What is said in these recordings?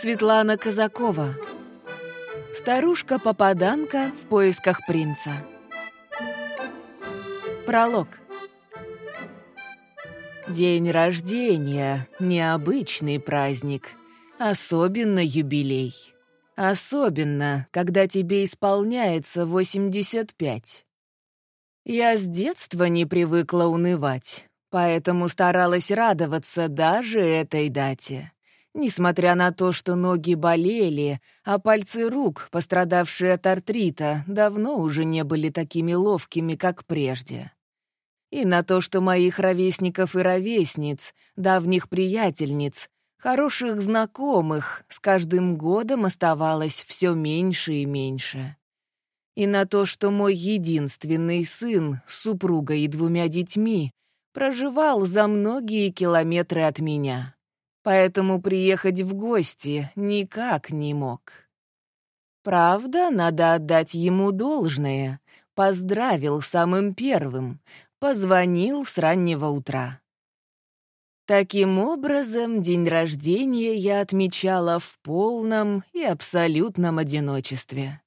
Светлана Казакова. Старушка-попаданка в поисках принца. Пролог. День рождения — необычный праздник, особенно юбилей. Особенно, когда тебе исполняется 85. Я с детства не привыкла унывать, поэтому старалась радоваться даже этой дате. Несмотря на то, что ноги болели, а пальцы рук, пострадавшие от артрита, давно уже не были такими ловкими, как прежде. И на то, что моих ровесников и ровесниц, давних приятельниц, хороших знакомых с каждым годом оставалось все меньше и меньше. И на то, что мой единственный сын с супругой и двумя детьми проживал за многие километры от меня поэтому приехать в гости никак не мог. Правда, надо отдать ему должное. Поздравил самым первым, позвонил с раннего утра. Таким образом, день рождения я отмечала в полном и абсолютном одиночестве.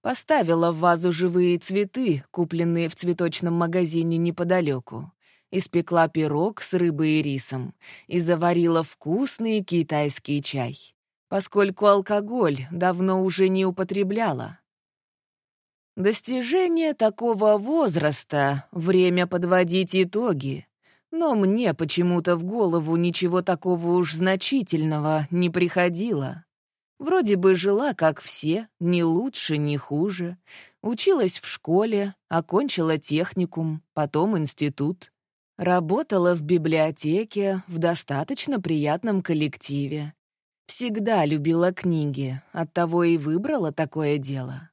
Поставила в вазу живые цветы, купленные в цветочном магазине неподалеку испекла пирог с рыбой и рисом и заварила вкусный китайский чай, поскольку алкоголь давно уже не употребляла. Достижение такого возраста — время подводить итоги, но мне почему-то в голову ничего такого уж значительного не приходило. Вроде бы жила, как все, ни лучше, ни хуже. Училась в школе, окончила техникум, потом институт. Работала в библиотеке, в достаточно приятном коллективе. Всегда любила книги, оттого и выбрала такое дело.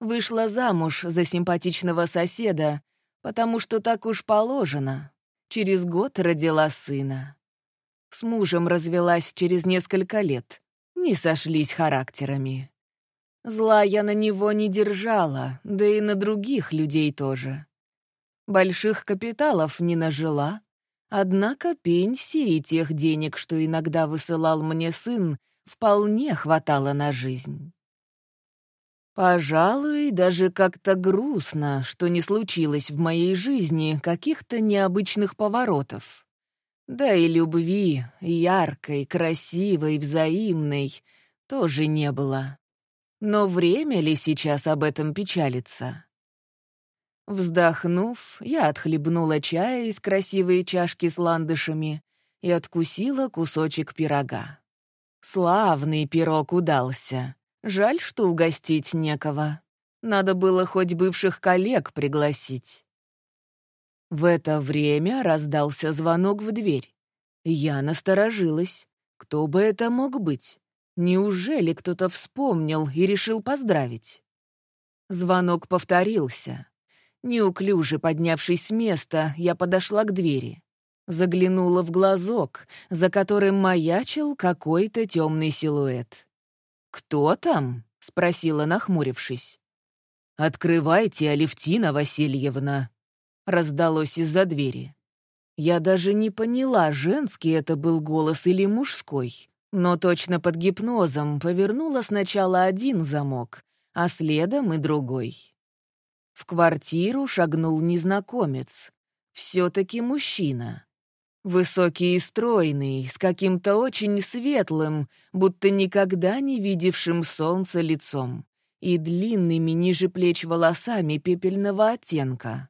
Вышла замуж за симпатичного соседа, потому что так уж положено. Через год родила сына. С мужем развелась через несколько лет. Не сошлись характерами. Зла я на него не держала, да и на других людей тоже. Больших капиталов не нажила, однако пенсии и тех денег, что иногда высылал мне сын, вполне хватало на жизнь. Пожалуй, даже как-то грустно, что не случилось в моей жизни каких-то необычных поворотов. Да и любви, яркой, красивой, взаимной, тоже не было. Но время ли сейчас об этом печалиться? Вздохнув, я отхлебнула чая из красивой чашки с ландышами и откусила кусочек пирога. Славный пирог удался. Жаль, что угостить некого. Надо было хоть бывших коллег пригласить. В это время раздался звонок в дверь. Я насторожилась. Кто бы это мог быть? Неужели кто-то вспомнил и решил поздравить? Звонок повторился. Неуклюже поднявшись с места, я подошла к двери. Заглянула в глазок, за которым маячил какой-то темный силуэт. «Кто там?» — спросила, нахмурившись. «Открывайте, Алевтина Васильевна!» — раздалось из-за двери. Я даже не поняла, женский это был голос или мужской, но точно под гипнозом повернула сначала один замок, а следом и другой. В квартиру шагнул незнакомец. Все-таки мужчина. Высокий и стройный, с каким-то очень светлым, будто никогда не видевшим солнца лицом, и длинными ниже плеч волосами пепельного оттенка.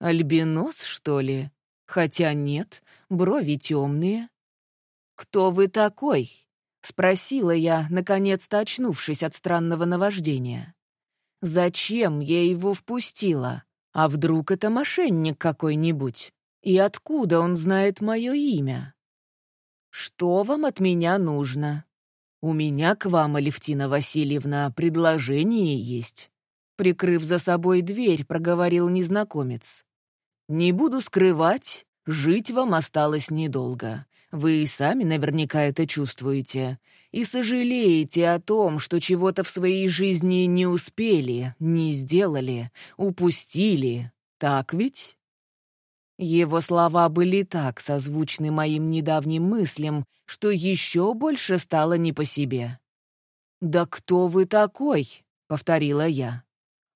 Альбинос, что ли? Хотя нет, брови темные. «Кто вы такой?» — спросила я, наконец-то очнувшись от странного наваждения. Зачем я его впустила? А вдруг это мошенник какой-нибудь? И откуда он знает мое имя? Что вам от меня нужно? У меня к вам, Алевтина Васильевна, предложение есть. Прикрыв за собой дверь, проговорил незнакомец. Не буду скрывать, жить вам осталось недолго. Вы и сами наверняка это чувствуете. И сожалеете о том, что чего-то в своей жизни не успели, не сделали, упустили. Так ведь? Его слова были так созвучны моим недавним мыслям, что еще больше стало не по себе. «Да кто вы такой?» — повторила я.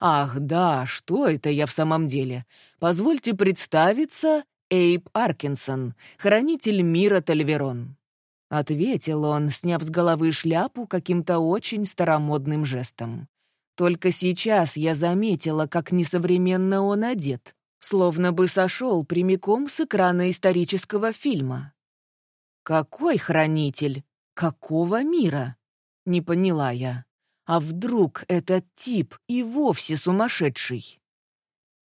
«Ах, да, что это я в самом деле? Позвольте представиться, Эйб Аркинсон, хранитель мира Тальверон». Ответил он, сняв с головы шляпу каким-то очень старомодным жестом. Только сейчас я заметила, как несовременно он одет словно бы сошел прямиком с экрана исторического фильма. «Какой хранитель? Какого мира?» — не поняла я. «А вдруг этот тип и вовсе сумасшедший?»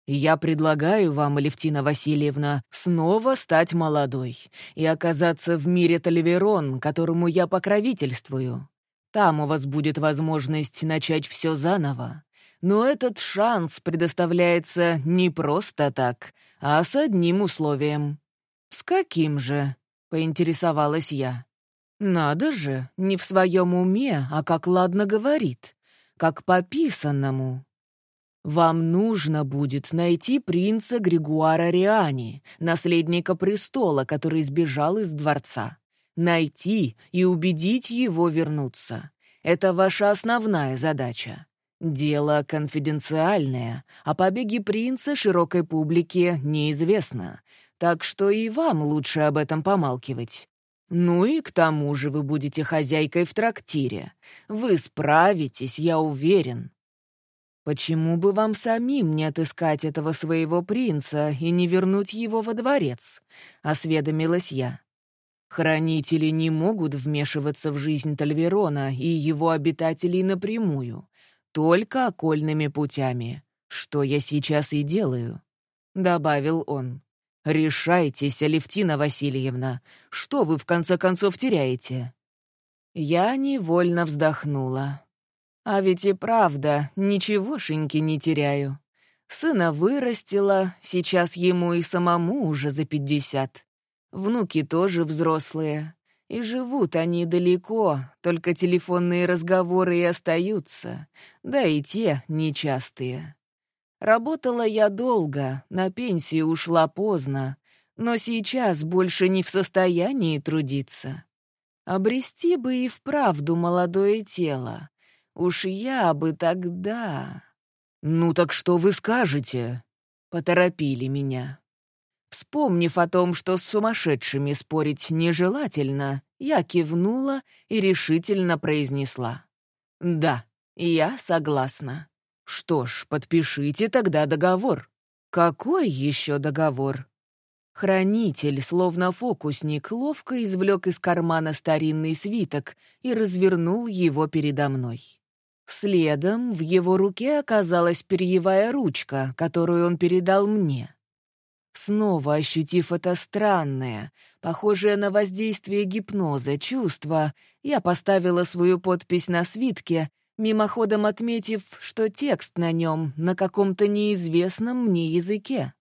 «Я предлагаю вам, Алевтина Васильевна, снова стать молодой и оказаться в мире Толиверон, которому я покровительствую. Там у вас будет возможность начать все заново. Но этот шанс предоставляется не просто так, а с одним условием. «С каким же?» — поинтересовалась я. «Надо же, не в своем уме, а как ладно говорит, как по писанному. Вам нужно будет найти принца Григуара Риани, наследника престола, который сбежал из дворца. Найти и убедить его вернуться. Это ваша основная задача. Дело конфиденциальное, а побеги принца широкой публике неизвестно, так что и вам лучше об этом помалкивать. Ну и к тому же вы будете хозяйкой в трактире. Вы справитесь, я уверен. Почему бы вам самим не отыскать этого своего принца и не вернуть его во дворец? Осведомилась я. Хранители не могут вмешиваться в жизнь Тальверона и его обитателей напрямую, только окольными путями, что я сейчас и делаю», — добавил он. «Решайтесь, Алевтина Васильевна, что вы в конце концов теряете?» Я невольно вздохнула. А ведь и правда, ничегошеньки не теряю. Сына вырастила, сейчас ему и самому уже за пятьдесят. Внуки тоже взрослые. И живут они далеко, только телефонные разговоры и остаются, да и те нечастые. Работала я долго, на пенсию ушла поздно, но сейчас больше не в состоянии трудиться. Обрести бы и вправду молодое тело. Уж я бы тогда... «Ну так что вы скажете?» — поторопили меня. Вспомнив о том, что с сумасшедшими спорить нежелательно, я кивнула и решительно произнесла. «Да, я согласна. Что ж, подпишите тогда договор». «Какой еще договор?» Хранитель, словно фокусник, ловко извлек из кармана старинный свиток и развернул его передо мной. Следом в его руке оказалась перьевая ручка, которую он передал мне. Снова ощутив это странное, похожее на воздействие гипноза чувство, я поставила свою подпись на свитке, мимоходом отметив, что текст на нем на каком-то неизвестном мне языке.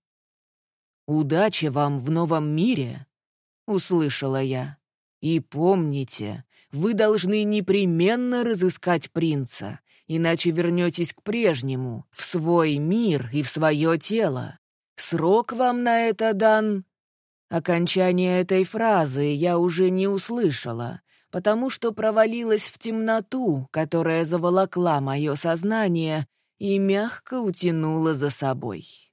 «Удачи вам в новом мире!» — услышала я. «И помните, вы должны непременно разыскать принца, иначе вернетесь к прежнему, в свой мир и в свое тело. Срок вам на это дан?» Окончание этой фразы я уже не услышала, потому что провалилась в темноту, которая заволокла мое сознание и мягко утянула за собой.